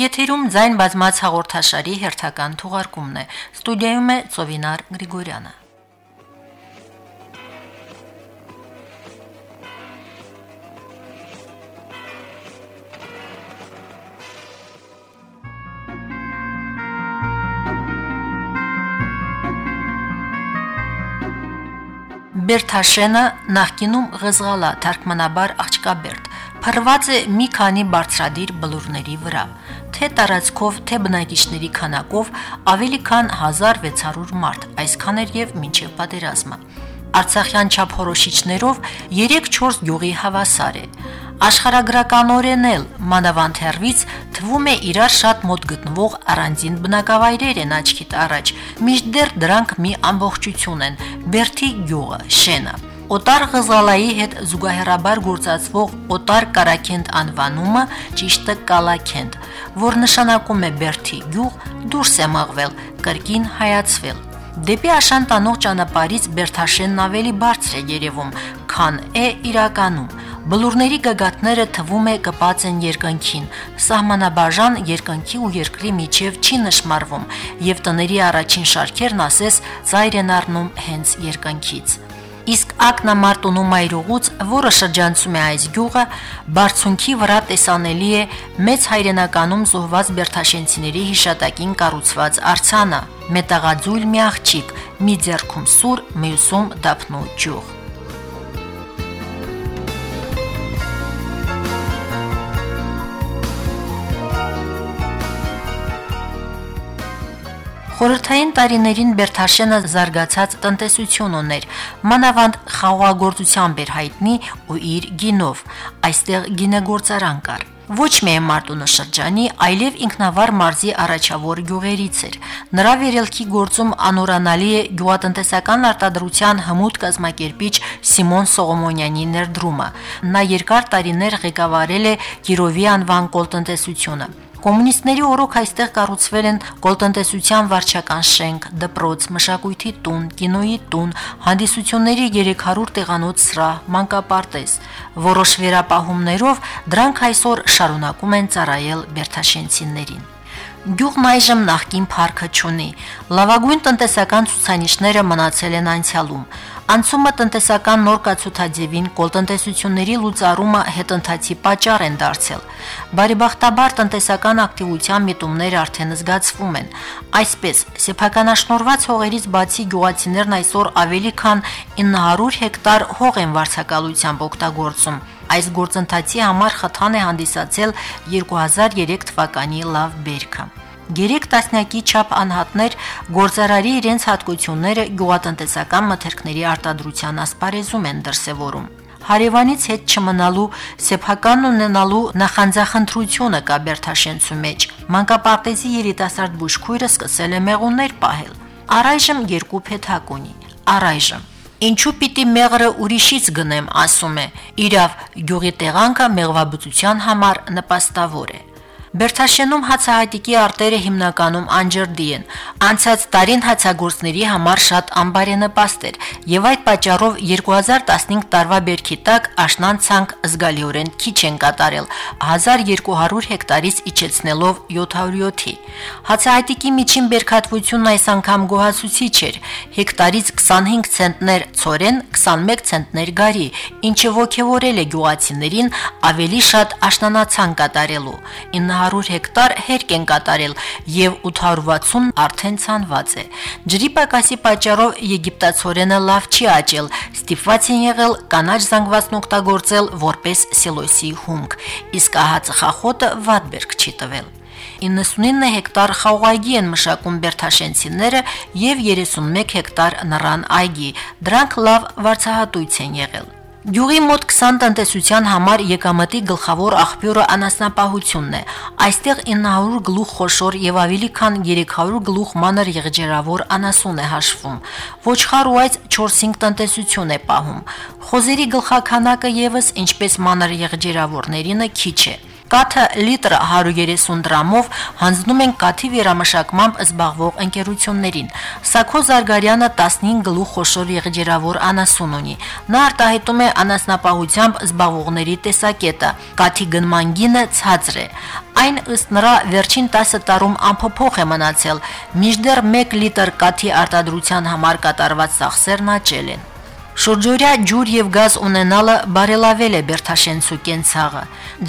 Եթերում ձայն բազմաց հաղորդաշարի հերթական թողարկումն է։ Ստուդիայում է Ծովինար Գրիգորյանը։ Բերթաշենը նախկինում Ղզղալա թարգմանաբար աղջկաբերդ փռված է մի քանի բարձրադիր բլուրների վրա։ Թե տարածքով, թե բնակիչների քանակով ավելի քան 1600 մարդ, այսքան էր եւ մինչև պատերազմը։ Արցախյան չափորոշիչներով 3-4 գյուղի հավասար է։ Աշխարհագրականորեն էլ մանավանդ հերվից թվում է իրար շատ մոտ գտնվող առանձին բնակավայրեր են աչքիդ առաջ։ Միշտդեռ դրանք մի ամբողջություն են՝ Բերթի գյուղը, Շենը։ Օտար Ղզալայի հետ զուգահեռաբար գործածվող Օտար Կարաքենտ անվանումը ճիշտ է Կալաքենտ, որ նշանակում է Բերթի գյուղ, դուրս է մղվել, կրկին հայացվել։ Դեպի Աշանտանող ճանապարից Բերթաշենն ավելի բարձր է երևում, քան է իրականում։ Բլուրների գագաթները թվում է կպած են երկնքին, սահմանաբաժան երկնքի ու երկրի միջև չի նշмарվում, եւ տների առաջին շարքերն ասես ծայր են առնում հենց երկնքից։ Իսկ ակնամարտունու մայրուղուց, որը շրջանցում է այս գյուղը, բարձունքի վրա տեսանելի է մեծ հայրենականում զոհված բերթաշենցիների հիշատակին կառուցված արցանը՝ մետաղաձույլ մի աղջիկ, մի ձեռքում սուր, մյուսում դափնու ջուղ։ Խորհրդային տարիներին Բերթաշենը զարգացած տնտեսություն ուներ, մանավանդ խաղողագործությամբ էր հայտնի ու իր գինով։ Այստեղ գինեգործարան կար ոչ միայն Մարտունու շրջանի, այլև ինքնավար մարզի առաջավոր գյուղերից էր։ Նրա վերելքի գործում անորանալի է գյուղատնտեսական արտադրության հմուտ կազմակերպիչ Սիմոն Սողոմոնյանի ներդրումը։ Նա երկար տարիներ ղեկավարել է Գիրովի անվան կոլտնտեսությունը։ Կոմունիստների օրոք այստեղ կառուցվել են գոլտնտեսության վարչական շենք, դպրոց, մշակույթի տուն, կինոյի տուն, հանդիսությունների 300 տեղանոց սրահ, մանկապարտեզ։ Որոշ վերապահումներով դրանք այսօր շարունակում են ծառայել Բերթաշենցիներին։ Գյուղն այժմ նախկին парքը չունի։ Լավագույն տնտեսական ցուցանիշները մնացել են անցյալում։ Անցումը տնտեսական նոր կացութաձևին կոլտնտեսությունների լուծարումը հետընթացի պատճառ են դարձել։ Բարեբախտաբար տնտեսական ակտիվության միտումներ արդեն զգացվում են։ Այսպես, սեփականաշնորված հողերից բացի գյուղացիներն այսօր ավելի քան 900 հեկտար հող են վարձակալությամբ օգտագործում։ Այս գործընթացի համար խթան է հանդիսացել 2003 թվականի լավ բերքը։ Գերեք տասնյակի չափ անհատներ գործարարի իրենց հատկությունները գյուղատնտեսական մթերքների արտադրության ասպարեզում են դրսևորում։ Հարևանից հետ չմնալու, սեփական ունենալու նախանձախնդրությունը կա Բերթաշենցու մեջ։ Մանկապարտեզի երիտասարդ բուժքույրը սկսել է մեղուններ պահել։ Առայժմ երկու փեթակ ունի։ Առայժմ Ինչու պիտի մեղրը ուրիշից գնեմ, ասում է։ Իրավ, գյուղի տեղանքը մեղվաբուծության համար նպաստավոր է։ Բերթաշենում հացահատիկի արտերը հիմնականում անջրդի են։ Անցած տարին հացագործների համար շատ անբարենպաստ էր, եւ այդ պատճառով 2015 տարվա բերքի տակ աշնան ցանկ զգալիորեն քիչ են կատարել 1200 հեկտարից իջեցնելով 700-ի։ Հացահատիկի միջին բերքատվությունն այս անգամ գոհացուցիչ էր՝ հեկտարից 25 ցենտներ ծորեն, 21 ցենտներ գարի, ինչը ողջևորել է գյուղացիներին ավելի շատ աշնանացան կատարելու։ 900 հեկտար հերկ են կատարել եւ 860 արդեն ցանված է։ Ջրի պակասի պատճառով եգիպտացորենը լավ չի աճել, ստիպված են եղել կանաչ զանգվածն օգտագործել որպես սիլոսի հումք, իսկ ահա ծխախոտը վատբերք չի տվել։ 99 հեկտար խաղողայգի են մշակում Բերթաշենցիները եւ 31 հեկտար նռան այգի։ Դրանք լավ վարձահատույց են եղել։ Գյուղի մոտ 20 տնտեսության համար եկամտի գլխավոր աղբյուրը անասնապահությունն է։ Այստեղ 900 գլուխ խոշոր եւ ավելի քան 300 գլուխ մանր եղջերավոր անասուն է հաշվում։ Ոչխար ու այց 4-5 տնտեսություն է պահում։ Խոզերի գլխականակը եւս ինչպես մանր եղջերավորներինը քիչ է։ Կաթը լիտրը 130 դրամով հանձնում են կաթի վերամշակմամբ զբաղվող ընկերություններին։ Սակո Զարգարյանը 15 գլուխ խոշոր եղջերավոր անասուն ունի։ Նա արտահայտում է անասնապահությամբ զբաղվողների տեսակետը։ Կաթի գնման գինը ցածր է։ Այն ըստ նրա վերջին 10 տարում անփոփոխ է մնացել, մինչդեռ 1 լիտր կաթի արտադրության համար կատարված ծախսերն աճել են։ Շուրջօրյա ջուր եւ գազ ունենալը բարելավել է Բերթաշենցու կենցաղը։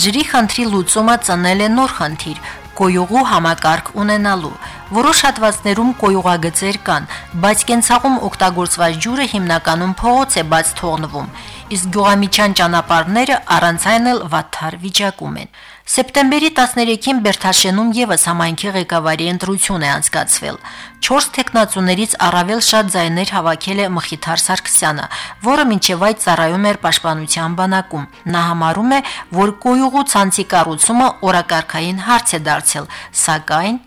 Ջրի խնդրի լուծումը ծնել է նոր խնդիր՝ կոյուղու համակարգ ունենալու։ Որոշ հատվածներում կոյուղագծեր կան, բայց կենցաղում օգտագործված ջուրը հիմնականում փողոց է բաց թողնվում, իսկ գյուղամիջյան ճանապարհները առանց այն էլ վատթար վիճակում են։ Սեպտեմբերի 13-ին Բերթաշենում եւս համայնքի ղեկավարի ընտրություն է անցկացվել։ 4 տեխնացուներից առավել շատ ձայներ հավաքել է Մխիթար Սարգսյանը, որը մինչև այդ ծառայում էր Պաշտպանության բանակում։ Նա համարում է, որ կոյուղու ցանցի կառուցումը օրակարգային հարց է դարձել, սակայն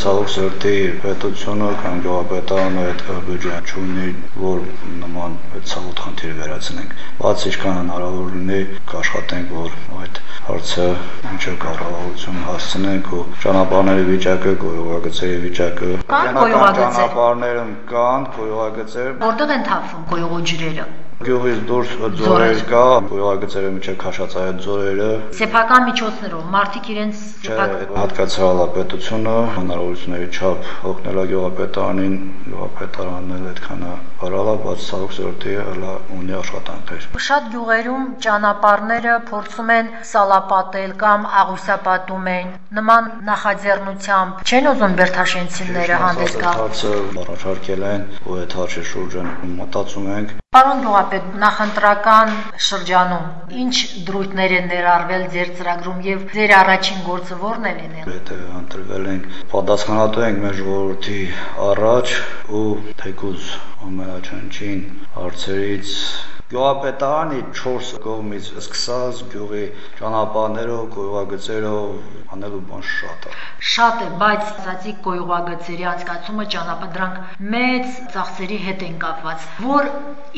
Ցավոք սրտի պետությունը կամ գյուղապետարանը այդ բյուջեն չունի, որ նման այդ ցավոտ խնդիրը վերացնենք։ Բաց ինչքան հնարավոր լինի կաշխատենք, որ այդ հարցը ինչը կառավարություն հասցնենք ու ճանապարհների վիճակը, գոյողագծերի վիճակը։ Կան գոյողագծեր։ Ճանապարհները կան, գոյողագծեր։ Որտեղ են թափվում գոյողու ջրերը։ Գյուղից դուրս ձորեր կա, գոյողագծերը միջը քաշած այդ ձորերը։ Սեփական միջոցներով մարդիկ իրենց սեփական հատկացրալ է պետությունը, հնարավորությունների չափ օգնել է գյուղապետարանին, գյուղապետարանն այդքան բարալա, բայց ցավոք սրտի հələ ունի աշխատանքներ։ Շատ գյուղերում ճանապարհները փորձում են սալապատել կամ աղյուսապատում են։ Նման նախաձեռնությամբ չեն ուզում Բերթաշենցիները հանդես գալ։ Հարցը առաջարկել են, ու այդ հարցի շուրջ մտածում ենք։ Պարոն գյուղապետ, նախընտրական շրջանում ինչ դրույթներ են ներառվել ձեր ծրագրում եւ ձեր առաջին գործը ո՞րն է լինել։ Եթե ընտրվել ենք, պատասխանատու ենք մեր ժողովրդի առաջ ու թեկուզ ամենաչնչին հարցերից Գյուղապետարանի 4 կողմից սկսած գյուղի ճանապարհներով, գյուղագծերով անելու բան շատ է։ Շատ է, բայց ծածիկ գյուղագծերի անցկացումը ճանապարհ դրանք մեծ ծախսերի հետ են կապված, որ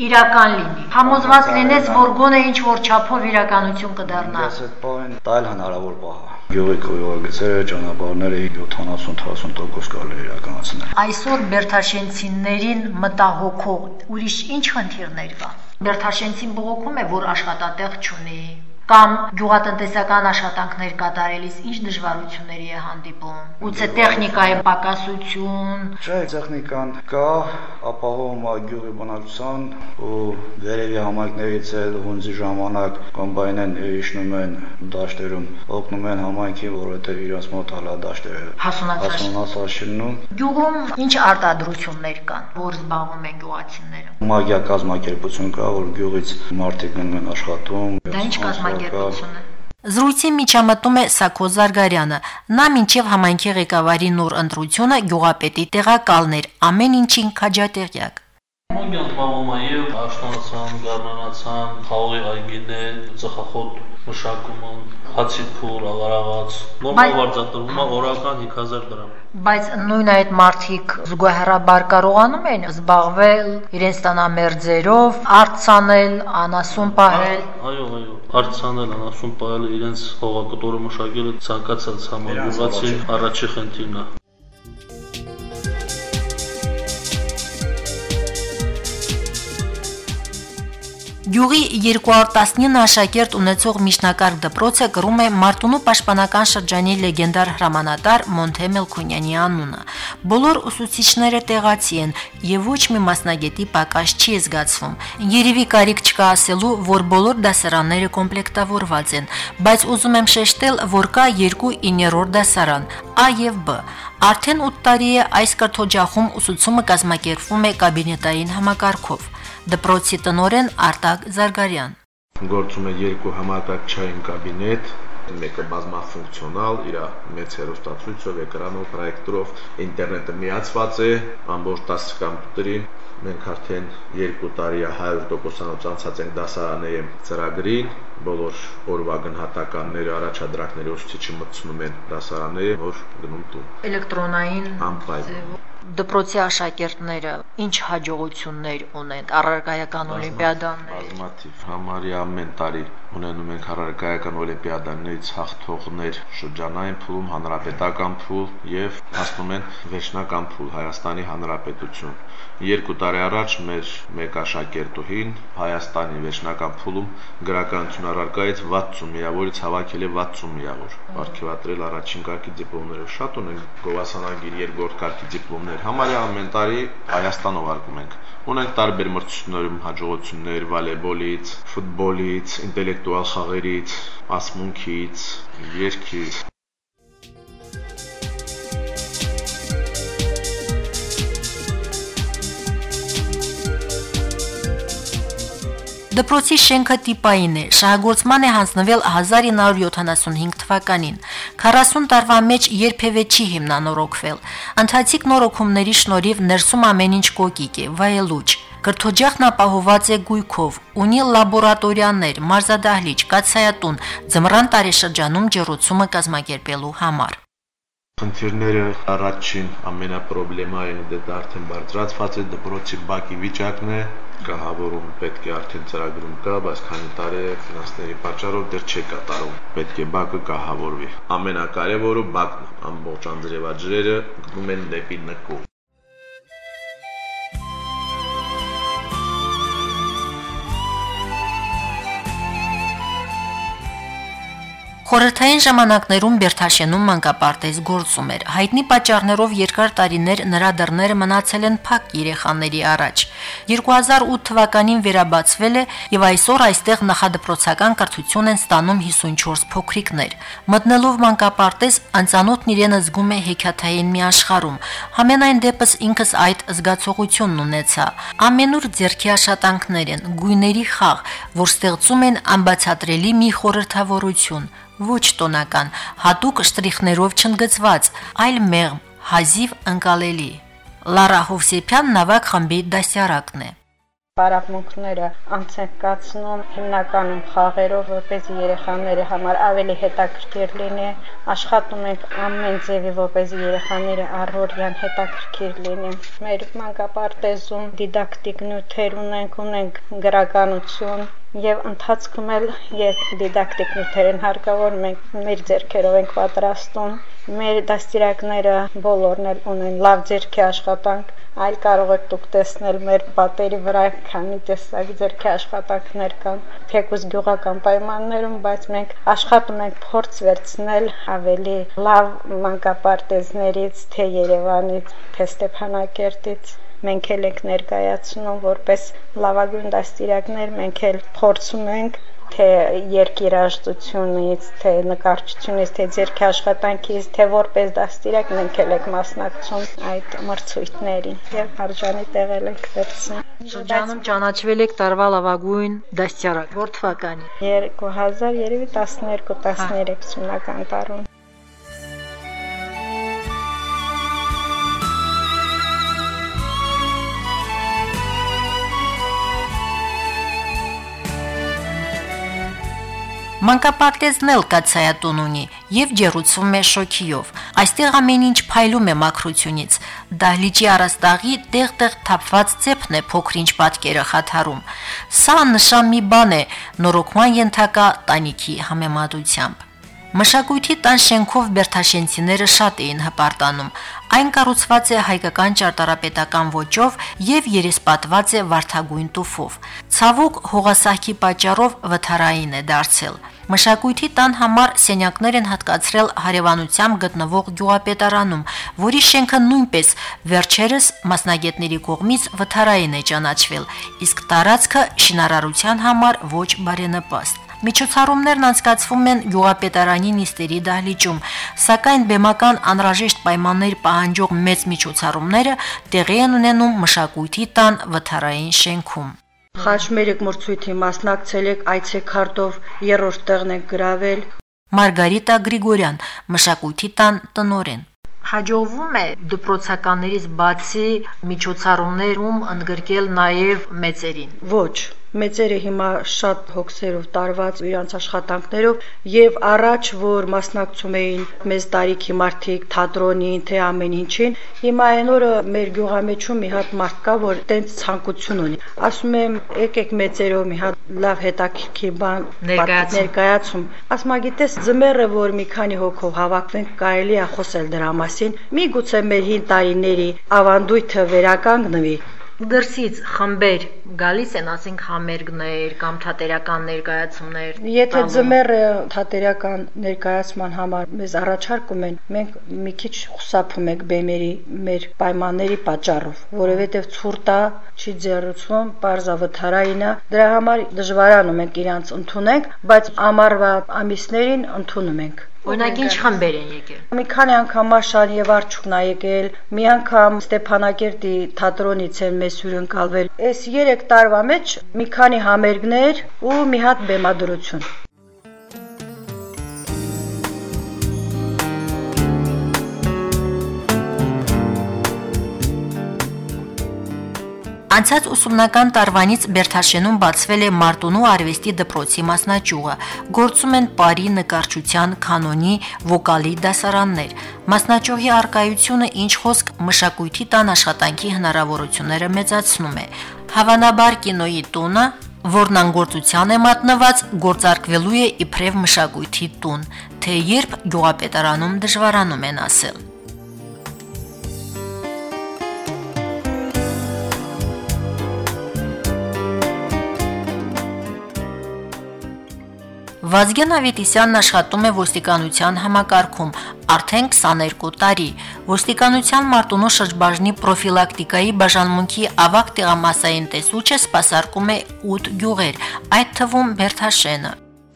իրական լինի։ Համոզված լինես, որ գոնե ինչ որ չափով իրականություն կդառնա։ Ես այդ բանին տալ հնարավոր բահ է գյուղի գյուղագծերը, ճանապարհները 70-80% կարելի իրականացնել։ Այսօր Բերթաշենցիներին մտահոգող ուրիշ ինչ խնդիրներ կա։ Բերթաշենցին բողոքում է, որ աշխատատեղ չունի, կամ գյուղատնտեսական աշխատանքներ կատարելիս ինչ դժվարությունների է հանդիպում։ Գուցե տեխնիկայի պակասություն։ Չէ, տեխնիկան կա, ապահովում է գյուղի բնակչության ու վերևի համայնքներից էլ հունձի ժամանակ կոմբայնեն իջնում են դաշտերում, օգնում են համայնքին, որովհետև իրաց մոտ հալա դաշտերը հասունացաշնում։ Գյուղում ինչ արտադրություններ կան, որ զբաղվում են գյուղացիները։ Մագիա կազմակերպություն կա, որ գյուղից մարդիկ են աշխատում։ Դա ինչ կազմակերպություն կազմակերպությունը։ Զրույցի միջամտում է Սակո Զարգարյանը։ Նա մինչև համայնքի ղեկավարի նոր ընտրությունը գյուղապետի տեղակալն էր, ամեն ինչին քաջատեղյակ։ Մոգյան զբաղվում է եւ աշտանացան, գառնանացան, խաղողի այգիներ, ծխախոտ մշակումը, հացի փուր, աղարաղաց։ Նորմալ վարձատրվում է օրական 5000 դրամ։ Բայց նույն այդ մարդիկ զուգահեռաբար կարողանում են զբաղվել իրենց տանամերձերով, արցանել, անասուն պահել։ Այո, այո, արցանել, անասուն պահել իրենց հողակտորը մշակելը ցանկացած համագյուղացի առաջի խնդիրն է։ Գյուղի 219 աշակերտ ունեցող միջնակարգ դպրոցը կրում է Մարտունու պաշտպանական շրջանի լեգենդար հրամանատար Մոնթե Մելքոնյանի անունը։ Բոլոր ուսուցիչները տեղացի են եւ ոչ մի մասնագետի պակաս չի զգացվում։ Երևի կարիք չկա ասելու, որ բոլոր դասարանները կոմպլեկտավորված են, բայց ուզում եմ շեշտել, որ կա երկու 9-րդ դասարան՝ A եւ B։ Արդեն 8 տարի է այս կրթօջախում ուսուցումը կազմակերպվում է կաբինետային համակարգով դպրոցի տնորեն Արտակ Զարգարյան։ Գործում է երկու համակարգչային կաբինետ, մեկը բազմաֆունկցիոնալ, իր մեծ հեռուստացույցով, էկրանով, պրոյեկտորով, ինտերնետը միացված է ամբողջ 10 կամպյուտերին։ Մենք արդեն 2 տարի է 100%-անոց անցած ենք դասարանների ծրագրին, բոլոր օրվա գնահատականները, առաջադրանքները ուսուցիչը մտցնում են դասարանները, որ գնում տուն։ Էլեկտրոնային անպայման Դպրոցի աշակերտները ինչ հաջողություններ ունեն առարկայական օլիմպիադաներ։ Բազմաթիվ համարի ամեն տարի ունենում ենք առարկայական օլիմպիադաներից հաղթողներ շրջանային փուլում, հանրապետական փուլ եւ հասնում են վերջնական փուլ Հայաստանի Հանրապետություն։ Երկու տարի առաջ մեր մեկ աշակերտուհին Հայաստանի վերջնական փուլում գրականություն առարկայից 60 միավորից հավաքել է 60 միավոր։ Պարգևատրել առաջին կարգի դիպլոմները շատ ունենք, գովասանագիր երկրորդ կարգի դիպլոմներ։ Համարյա ամեն տարի Հայաստանով արկում ենք։ Ունենք տարբեր մրցություններում հաջողություններ վոլեյբոլից, ֆուտբոլից, ինտելեկտուալ խաղերից, ասմունքից, երգից։ Դպրոցի շենքը տիպային է, շահագործման է հանձնվել 1975 թվականին։ 40 տարվա մեջ երբևէ չի հիմնանորոգվել։ Ընթացիկ նորոգումների շնորհիվ ներսում ամեն ինչ կոկիկ է, վայելուչ։ Կրթօջախն ապահոված է գույքով, ունի լաբորատորիաներ, մարզադահլիճ, կացայատուն, ձմռան տարեշրջանում ջեռուցումը կազմակերպելու համար։ Խնդիրները առաջին ամենապրոբլեմային դե արդեն բարձրացված է դպրոցի բակի վիճակն է, կահավորում պետք է արդեն ծրագրում կա, բայց քանի տարի է ֆինանսների պատճառով դեռ չի կատարում։ Պետք է բակը կահավորվի։ Ամենակարևորը բակն, ամբողջ անձրևաջրերը գնում են դեպի նկուղ։ Խորհրդային ժամանակներում Բերթաշենում մանկապարտեզ գործում էր։ Հայտնի պատճառներով երկար տարիներ նրա դռները մնացել են փակ երեխաների առաջ։ 2008 թվականին վերաբացվել է եւ այսօր այստեղ նախադպրոցական կրթություն են ստանում 54 փոքրիկներ։ Մտնելով մանկապարտեզ անծանոթն իրեն զգում է հեքիաթային մի աշխարհում։ Համենայն դեպս ինքս այդ զգացողությունն ունեցա։ Ամենուր ձերքի աշատանքներ են, գույների խաղ, որ ստեղծում են անբացատրելի մի խորհրդավորություն ոչ տոնական, հատուկ շտրիխներով չընդգծված, այլ մեղմ, հազիվ ընկալելի։ Լարա Հովսեփյան նավակ խմբի դասյարակն է պարապմունքները անց են կացնում հիմնականում խաղերով, որպեսզի երեխաների համար ավելի հետաքրքիր լինի, աշխատում ենք ամեն ձևի, որպեսզի երեխաների առօրյան հետաքրքիր լինի։ Մեր մանկապարտեզում դիդակտիկ նյութեր ունենք, ունենք գրականություն, եւ ընթացքում էլ երբ դիդակտիկ նյութեր են հարկավոր մենք մեր ձեռքերով ենք պատրաստում մեր դաստիարակները բոլորն էլ ունեն լավ ձեռքի աշխատանք այլ կարող եք դուք տեսնել մեր պատերի վրա քանի տեսակ ձերքի աշխատանքներ կան թեկուզ գյուղական պայմաններում, բայց մենք աշխատում ենք փորձ վերցնել ավելի լավ մանկապարտեզներից, թե Երևանից, թե Ստեփանակերտից մենք էլ ենք ներկայացնում որպես լավագույն դաստիարակներ, մենք էլ փորձում ենք թե երկիրաժտությունից, թե նկարչությունից, թե ձերքի աշխատանքից, թե որպես դաստիարակ մենք էլ ենք մասնակցում այդ մրցույթներին եւ արժանի տեղել ենք վերցնում։ Շրջանում ճանաչվել եք տարվա լավագույն դաստիարակ։ Որ թվականի։ 2000 երևի 12-13 ուսումնական տարում։ Մանկապարտեզն էլ կացայատուն ունի եւ ջերուցվում է շոքիով։ Այստեղ ամեն ինչ փայլում է մակրությունից։ Դահլիճի առաստաղի տեղ-տեղ թափված ծեփն է փոքրինչ պատկերը խաթարում։ Սա նշան մի բան է նորոգման ենթակա տանիքի համեմատությամբ։ Մշակույթի տան շենքով Բերթաշենցիները շատ էին հպարտանում։ Այն կառուցված է հայկական ճարտարապետական ոճով եւ երեսպատված է վարդագույն տուֆով։ Ցավոք հողասահքի պատճառով վթարային է դարձել։ Մշակույթի տան համար սենյակներ են հատկացրել հարևանությամբ գտնվող գյուղապետարանում, որի շենքը նույնպես վերջերս մասնագետների կողմից վթարային է ճանաչվել, իսկ տարածքը շինարարության համար ոչ բարենպաստ։ Միջոցառումներն անցկացվում են Գյուղապետարանի նիստերի դահլիճում, սակայն բեմական անհրաժեշտ պայմաններ պահանջող մեծ միջոցառումները տեղի են ունենում մշակույթի տան վթարային շենքում։ Խաչմերիկ մրցույթի մասնակցել եք այցեքարտով երրորդ տեղն եք գրավել։ Մարգարիտա Գրիգորյան, մշակույթի տան տնորեն հաջողվում է դպրոցականներից բացի միջոցառումներում ընդգրկել նաև մեծերին։ Ոչ, մեծերը հիմա շատ հոգսերով տարված իրանց աշխատանքներով եւ առաջ որ մասնակցում էին մեծ տարիքի մարդիկ թատրոնին, թե ամեն ինչին, հիմա այն օրը մեր գյուղամեջում մի հատ մարդ կա, որ տենց ցանկություն ունի։ Ասում եմ, եկեք մեծերով մի հատ լավ հետաքրքիր բան ներկայացում։ Ասում գիտես, ձմեռը որ մի քանի հոգով հավաքվենք, կարելի է խոսել դրա մասին։ Միգուցե մեր հին տարիների ավանդույթը վերականգնվի դրսից խմբեր գալիս են, ասենք համերգներ կամ թատերական ներկայացումներ։ Եթե ձմեռը թատերական ներկայացման համար մեզ առաջարկում են, մենք մի քիչ խուսափում ենք բեմերի մեր պայմանների պատճառով, որովհետև ցուրտա չի ձեռուցվում, parza վթարայինա, դրա համար դժվարանում ենք իրանց ընդունենք, բայց ամառվա ամիսներին ընդունում ենք։ Օրինակ ինչ խմբեր են եկել։ Մի քանի անգամ Մաշան եւ Արչուկն ա եկել, մի անգամ Ստեփանակերտի թատրոնից են մեզ հյուրընկալվել։ Այս 3 տարվա մեջ մի քանի համերգներ ու մի հատ բեմադրություն։ Անցած ուսումնական տարվանից Բերթաշենում բացվել է Մարտունու արվեստի դպրոցի մասնաճյուղը։ Գործում են բարի նկարչության, կանոնի, վոկալի դասարաններ։ Մասնաճյուղի արկայությունը ինչ խոսք մշակույթի տան աշխատանքի հնարավորությունները մեծացնում է։ Հավանաբար կինոյի տունը որն անգործության է մատնված, գործարկվելու է իբրև մշակույթի տուն, թե երբ գյուղապետարանում դժվարանում են ասել։ Վազգեն Ավետիսյանն աշխատում է ոստիկանության համակարգում արդեն 22 տարի։ Ոստիկանության Մարտունու շրջբաժնի պրոֆիլակտիկայի բաժանմունքի ավակ տեղամասային տեսուչը սպասարկում է 8 գյուղեր, այդ թվում Բերթաշենը։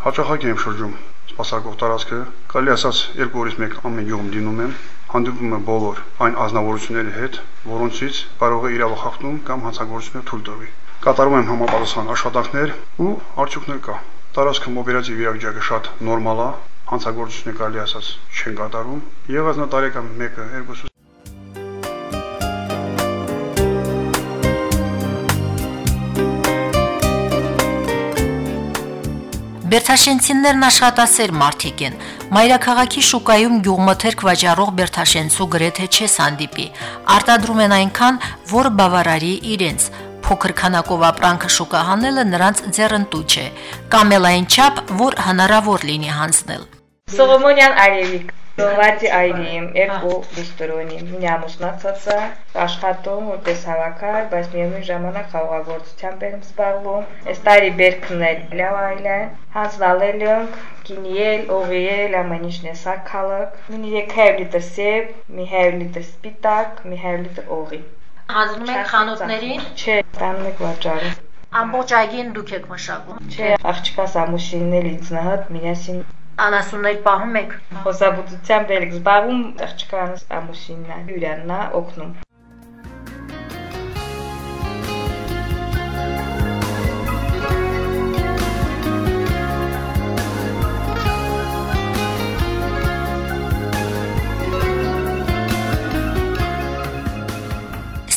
Հաճախակ եմ շրջում սպասարկող տարածքը, կարելի ասած երկու օրից մեկ ամեն գյուղում դինում եմ, հանդիպում եմ բոլոր այն ազնվորությունների հետ, որոնցից կարող է իրավախախտում կամ հանցագործությունը թույլ տվի։ Կատարում եմ համապատասխան աշխատանքներ ու արդյունքներ կա տարածքը մոբիլիզացիա վիճակը շատ նորմալ է, հանցագործությունը կարելի ասած չեն կատարում։ Եղած նա տարեկան 1-ը, 2-ը Բերթաշենցիներն աշխատասեր մարդիկ են։ Մայրաքաղաքի շուկայում գյուղմթերք վաճառող Բերթաշենցու գրեթե չես հանդիպի։ Արտադրում են այնքան, որ բավարարի իրենց փոքր քանակով ապրանքը շուկահանելը նրանց ձեռընտու չէ, կամ էլ այն չափ, որ հնարավոր լինի հանձնել։ Սողոմոնյան Արևիկ Գովացի այրիմ, երկու բիստորոնի, մի ամուսնացած է, աշխատում որպես հավաքար, բայց միևնույն ժամանակ խաղաղագործությամբ եմ զբաղվում։ Այս տարի բերքնել լավ այլեն, հանձնալել ենք, կինիել, օղիել, ամեն ինչն է սակալակ։ Մի 300 լիտր սև, մի 100 լիտր սպիտակ, մի 100 լիտր օղի հանձնում եք խանութներին։ Չէ, տանում եք վաճառը։ Ամբողջ այգին դուք եք մշակում։ Չէ, աղջկաս ամուսինն էլ ինձ նահատ միասին անասուններ պահում եք։ Խոսաբուծությամբ էլ զբաղվում աղջկանս ամուսինն է, հյուրանն է օգնում։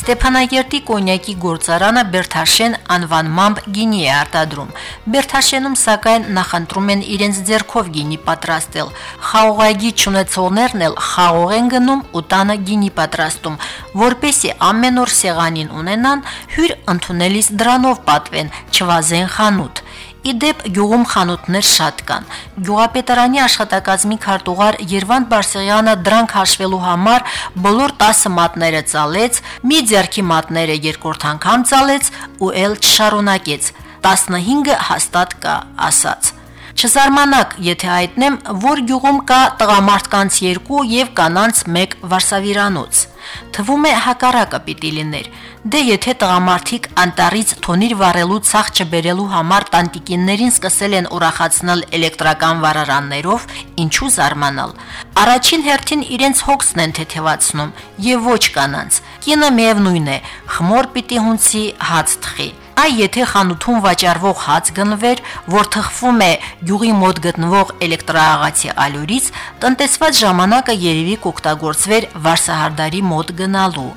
Ստեփանագերտի կոնյակի գործարանը Բերթաշեն անվանմամբ գինի է արտադրում։ Բերթաշենում սակայն նախընտրում են իրենց ձեռքով գինի պատրաստել։ Խաղողագի ճանաչողներն էլ խաղող են գնում ու տանը գինի պատրաստում, որպեսի ամեն օր սեղանին ունենան, հյուր ընդունելիս դրանով պատվեն, չվազեն խանութ։ Իդեպ գյուղում խանութներ շատ կան։ Գյուղապետարանի աշխատակազմի քարտուղար Երվանդ Բարսեղյանը դրանք հաշվելու համար բոլոր 10 մատները ծալեց, մի ձեռքի մատները երկրորդ անգամ ծալեց ու ել չշարունակեց։ 15-ը հաստատ կա, ասաց։ Չզարմանաք, եթե հայտնեմ, որ գյուղում կա տղամարդկանց երկու եւ կանանց մեկ վարսավիրանոց։ Թվում է հակառակը պիտի լիներ։ Դե եթե տղամարդիկ անտարից թոնիր վառելու ցախ չբերելու համար տանտիկիններին սկսել են ուրախացնել էլեկտրական վառարաններով, ինչու զարմանալ։ Առաջին հերթին իրենց հոգսն են թեթևացնում եւ ոչ կանանց։ Կինը միևնույն է, խմոր պիտի հունցի հաց թխի Այ եթե խանութում վաճառվող հաց գնվեր, որ թխվում է յուղի մոտ գտնվող էլեկտրաաղացի ալյուրից, տնտեսված ժամանակը երևի կօգտագործվեր Վարսահարդարի մոտ գնալու։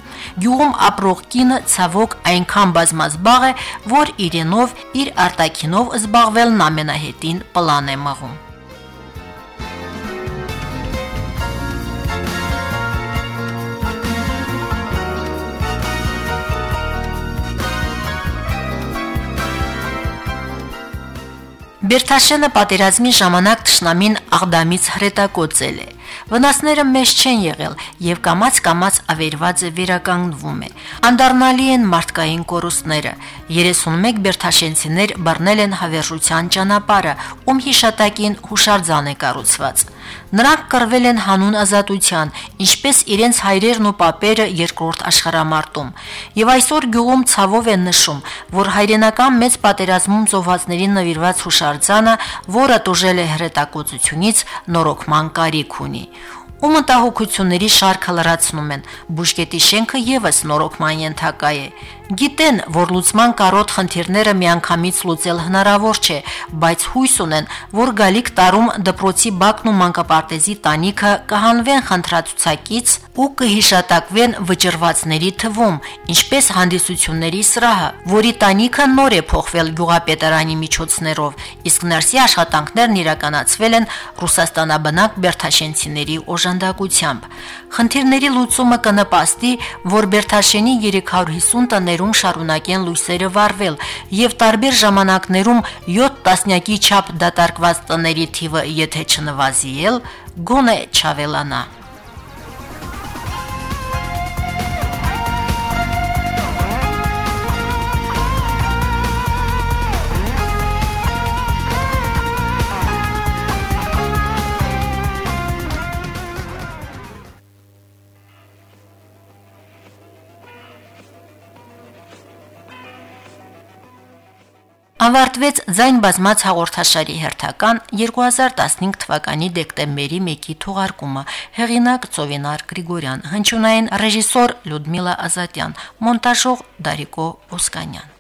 Յուղում ապրող կինը ցավոք այնքան բազմազբաղ է, որ իրենով իր արտակինով զբաղվելն ամենահետին պլան է մղում։ Բերթաշենը պատերազմի ժամանակ ճշնամին աղդամից հրետակոծել է։ Վնասները մեծ չեն եղել եւ կամած-կամած ավերված է վերականգնվում է։ Անդառնալի են մարդկային կորուստները։ 31 բերթաշենցիներ բռնել են հավերժության ճանապարհը, ում հիշատակին հուշարձան է կառուցված։ Նրանք կռվել են հանուն ազատության, ինչպես իրենց հայրերն ու պապերը երկրորդ աշխարհամարտում։ Եվ այսօր գյուղում ցավով են նշում, որ հայրենական մեծ պատերազմում զոհվածներին նվիրված հուշարձանը, որը տուժել է հրետակոծությունից, նորոգման կարիք ունի ու մտահոգությունների շարքը լրացնում են։ Բուժկետի շենքը եւս նորոգման ենթակա է։ Գիտեն, որ լուսման կարոտ խնդիրները միանգամից լուծել հնարավոր չէ, բայց հույս ունեն, որ գալիք տարում դպրոցի բակն ու մանկապարտեզի տանիքը կհանվեն խնդրացուցակից ու կհիշատակվեն վճռվածների թվում, ինչպես հանդիսությունների սրահը, որի տանիքը նոր է փոխվել գյուղապետարանի միջոցներով, իսկ ներսի աշխատանքներն իրականացվել են Ռուսաստանաբնակ Բերթաշենցիների օժանդակությամբ։ Խնդիրների լուծումը կնպաստի, որ Բերթաշենի 350 տներ տարիներում շարունակեն լույսերը վառվել եւ տարբեր ժամանակներում 7 տասնյակի չափ դատարկված տների թիվը եթե չնվազիել, գոնե չավելանա։ Ավարտվեց ձայն բազմած հաղորդաշարի հերթական 2015 թվականի դեկտեմբերի 1-ի թողարկումը։ Հեղինակ Ծովինար Գրիգորյան, հնչյունային ռեժիսոր Լյուդմիլա Ազատյան, մոնտաժող Դարիկո Օսկանյան։